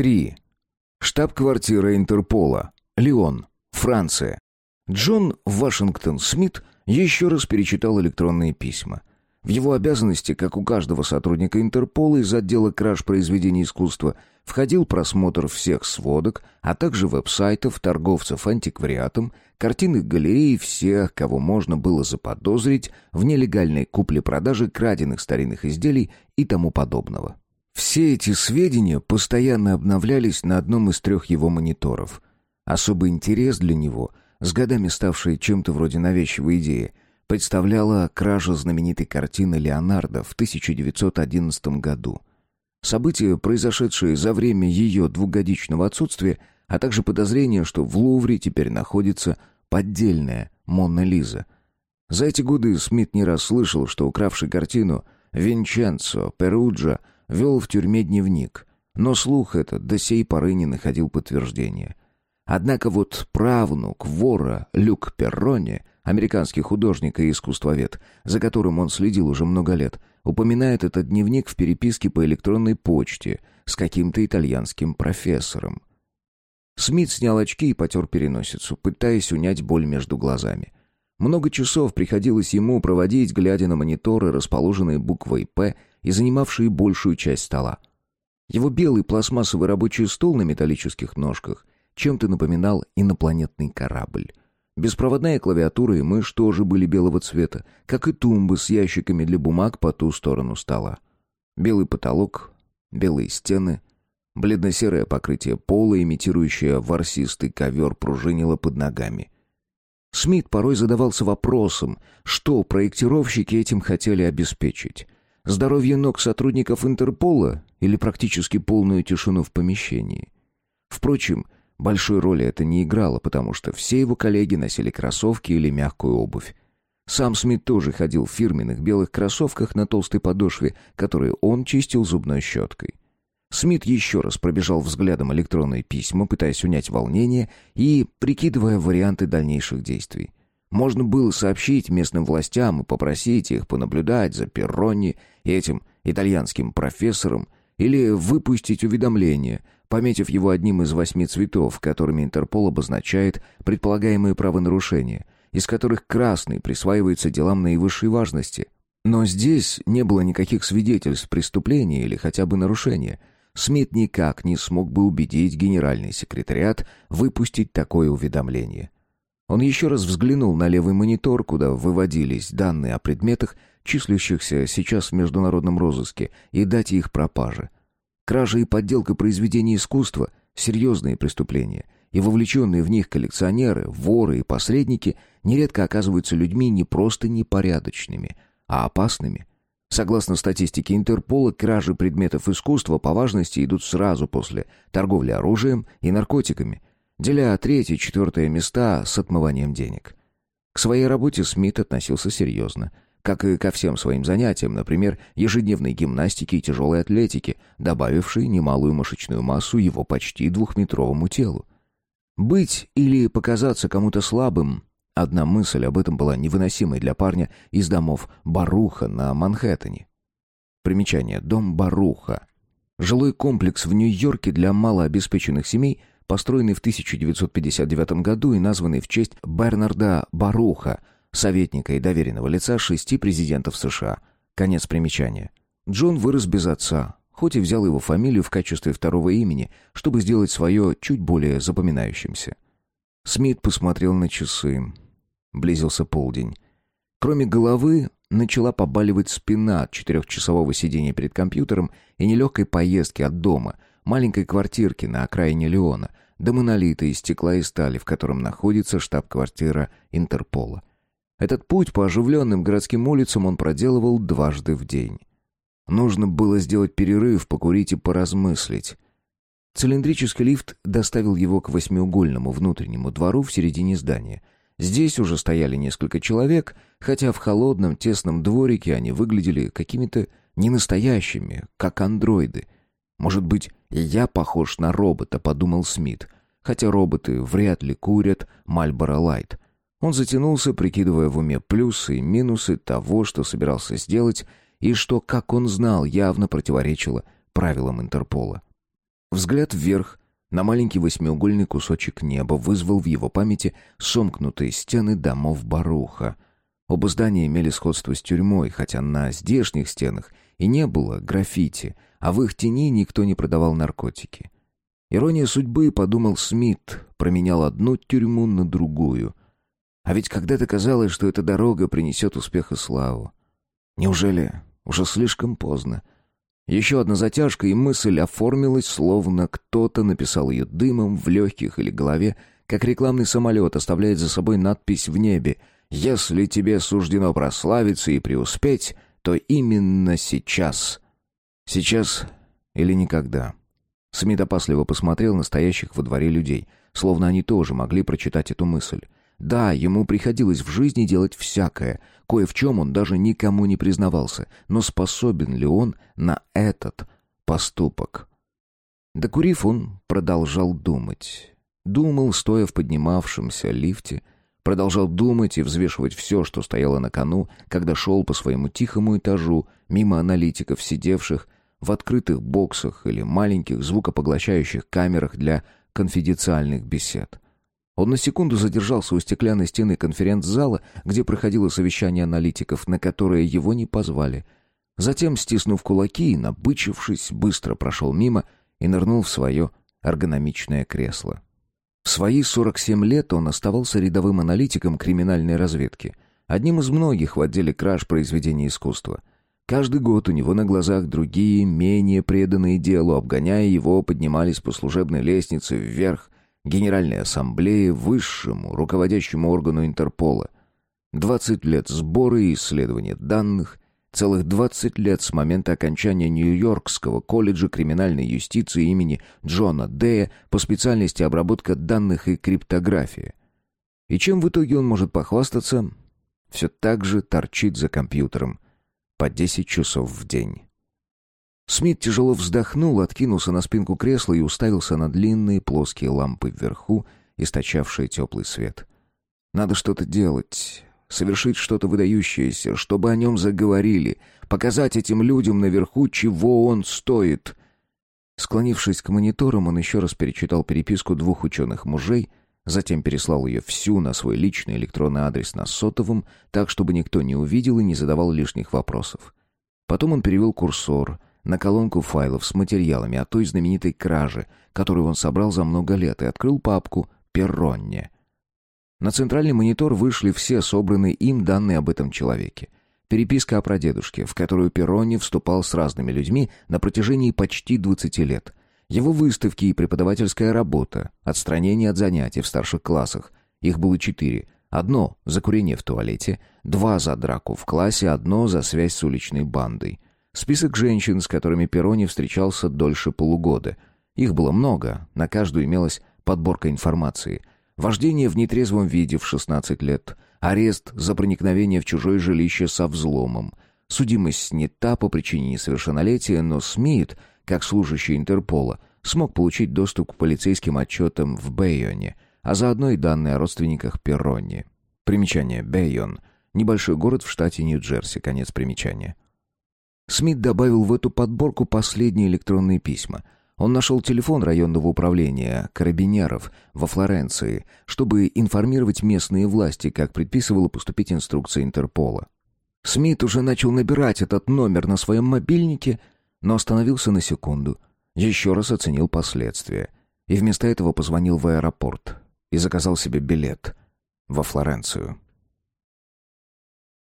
3. Штаб-квартира Интерпола. Лион, Франция. Джон Вашингтон Смит еще раз перечитал электронные письма. В его обязанности, как у каждого сотрудника Интерпола из отдела краж произведений искусства, входил просмотр всех сводок, а также веб-сайтов торговцев антиквариатом, картинных галерей всех, кого можно было заподозрить в нелегальной купле-продаже краденных старинных изделий и тому подобного. Все эти сведения постоянно обновлялись на одном из трех его мониторов. Особый интерес для него — с годами ставшей чем-то вроде навязчивой идеи, представляла кража знаменитой картины Леонардо в 1911 году. События, произошедшие за время ее двухгодичного отсутствия, а также подозрение, что в Лувре теперь находится поддельная Монна Лиза. За эти годы Смит не раз слышал, что укравший картину Винченцо Перуджа вел в тюрьме дневник, но слух этот до сей поры не находил подтверждения. Однако вот правнук вора Люк Перрони, американский художник и искусствовед, за которым он следил уже много лет, упоминает этот дневник в переписке по электронной почте с каким-то итальянским профессором. Смит снял очки и потер переносицу, пытаясь унять боль между глазами. Много часов приходилось ему проводить, глядя на мониторы, расположенные буквой «П» и занимавшие большую часть стола. Его белый пластмассовый рабочий стол на металлических ножках чем-то напоминал инопланетный корабль. Беспроводная клавиатура и мышь тоже были белого цвета, как и тумбы с ящиками для бумаг по ту сторону стола. Белый потолок, белые стены, бледно-серое покрытие пола, имитирующее ворсистый ковер, пружинило под ногами. Смит порой задавался вопросом, что проектировщики этим хотели обеспечить. Здоровье ног сотрудников Интерпола или практически полную тишину в помещении. Впрочем, Большой роли это не играло, потому что все его коллеги носили кроссовки или мягкую обувь. Сам Смит тоже ходил в фирменных белых кроссовках на толстой подошве, которые он чистил зубной щеткой. Смит еще раз пробежал взглядом электронные письма, пытаясь унять волнение и прикидывая варианты дальнейших действий. Можно было сообщить местным властям и попросить их понаблюдать за Перрони и этим итальянским профессором, или выпустить уведомление, пометив его одним из восьми цветов, которыми Интерпол обозначает предполагаемые правонарушения, из которых красный присваивается делам наивысшей важности. Но здесь не было никаких свидетельств преступления или хотя бы нарушения. Смит никак не смог бы убедить генеральный секретариат выпустить такое уведомление. Он еще раз взглянул на левый монитор, куда выводились данные о предметах, числящихся сейчас в международном розыске, и дате их пропажи. Кража и подделка произведений искусства — серьезные преступления, и вовлеченные в них коллекционеры, воры и посредники нередко оказываются людьми не просто непорядочными, а опасными. Согласно статистике Интерпола, кражи предметов искусства по важности идут сразу после торговли оружием и наркотиками, деля третье и четвертое места с отмыванием денег. К своей работе Смит относился серьезно — как и ко всем своим занятиям, например, ежедневной гимнастике и тяжелой атлетике, добавившей немалую мышечную массу его почти двухметровому телу. Быть или показаться кому-то слабым — одна мысль об этом была невыносимой для парня из домов Баруха на Манхэттене. Примечание. Дом Баруха. Жилой комплекс в Нью-Йорке для малообеспеченных семей, построенный в 1959 году и названный в честь Бернарда Баруха — советника и доверенного лица шести президентов США. Конец примечания. Джон вырос без отца, хоть и взял его фамилию в качестве второго имени, чтобы сделать свое чуть более запоминающимся. Смит посмотрел на часы. Близился полдень. Кроме головы, начала побаливать спина от четырехчасового сидения перед компьютером и нелегкой поездки от дома, маленькой квартирки на окраине Леона, до монолита из стекла и стали, в котором находится штаб-квартира Интерпола. Этот путь по оживленным городским улицам он проделывал дважды в день. Нужно было сделать перерыв, покурить и поразмыслить. Цилиндрический лифт доставил его к восьмиугольному внутреннему двору в середине здания. Здесь уже стояли несколько человек, хотя в холодном тесном дворике они выглядели какими-то ненастоящими, как андроиды. «Может быть, я похож на робота», — подумал Смит, хотя роботы вряд ли курят Мальборо Лайт. Он затянулся, прикидывая в уме плюсы и минусы того, что собирался сделать, и что, как он знал, явно противоречило правилам Интерпола. Взгляд вверх на маленький восьмиугольный кусочек неба вызвал в его памяти сомкнутые стены домов Баруха. Оба здания имели сходство с тюрьмой, хотя на здешних стенах и не было граффити, а в их тени никто не продавал наркотики. Ирония судьбы, подумал Смит, променял одну тюрьму на другую. А ведь когда-то казалось, что эта дорога принесет успех и славу. Неужели уже слишком поздно? Еще одна затяжка, и мысль оформилась, словно кто-то написал ее дымом в легких или голове, как рекламный самолет оставляет за собой надпись в небе «Если тебе суждено прославиться и преуспеть, то именно сейчас». Сейчас или никогда. Смит опасливо посмотрел на стоящих во дворе людей, словно они тоже могли прочитать эту мысль. Да, ему приходилось в жизни делать всякое, кое в чем он даже никому не признавался, но способен ли он на этот поступок? Докурив, он продолжал думать. Думал, стоя в поднимавшемся лифте, продолжал думать и взвешивать все, что стояло на кону, когда шел по своему тихому этажу, мимо аналитиков, сидевших в открытых боксах или маленьких звукопоглощающих камерах для конфиденциальных бесед. Он на секунду задержался у стеклянной стены конференц-зала, где проходило совещание аналитиков, на которое его не позвали. Затем, стиснув кулаки и набычившись, быстро прошел мимо и нырнул в свое эргономичное кресло. В свои 47 лет он оставался рядовым аналитиком криминальной разведки, одним из многих в отделе краж произведений искусства. Каждый год у него на глазах другие, менее преданные делу, обгоняя его, поднимались по служебной лестнице вверх Генеральной Ассамблеи, высшему руководящему органу Интерпола. 20 лет сбора и исследования данных, целых 20 лет с момента окончания Нью-Йоркского колледжа криминальной юстиции имени Джона Дэя по специальности обработка данных и криптография. И чем в итоге он может похвастаться? Все так же торчит за компьютером – по 10 часов в день. Смит тяжело вздохнул, откинулся на спинку кресла и уставился на длинные плоские лампы вверху, источавшие теплый свет. Надо что-то делать, совершить что-то выдающееся, чтобы о нем заговорили, показать этим людям наверху, чего он стоит. Склонившись к мониторам, он еще раз перечитал переписку двух ученых мужей — Затем переслал ее всю на свой личный электронный адрес на сотовом, так, чтобы никто не увидел и не задавал лишних вопросов. Потом он перевел курсор на колонку файлов с материалами о той знаменитой краже, которую он собрал за много лет, и открыл папку «Перронне». На центральный монитор вышли все собранные им данные об этом человеке. Переписка о прадедушке, в которую Перронни вступал с разными людьми на протяжении почти 20 лет. Его выставки и преподавательская работа, отстранение от занятий в старших классах. Их было четыре. Одно — за курение в туалете, два — за драку в классе, одно — за связь с уличной бандой. Список женщин, с которыми Перрони встречался дольше полугода. Их было много, на каждую имелась подборка информации. Вождение в нетрезвом виде в 16 лет, арест за проникновение в чужое жилище со взломом. Судимость снята по причине несовершеннолетия, но Смит — как служащий Интерпола, смог получить доступ к полицейским отчетам в Бейоне, а заодно и данные о родственниках Перронни. Примечание Бейон – небольшой город в штате Нью-Джерси, конец примечания. Смит добавил в эту подборку последние электронные письма. Он нашел телефон районного управления карабинеров во Флоренции, чтобы информировать местные власти, как предписывала поступить инструкция Интерпола. Смит уже начал набирать этот номер на своем мобильнике – но остановился на секунду, еще раз оценил последствия и вместо этого позвонил в аэропорт и заказал себе билет во Флоренцию.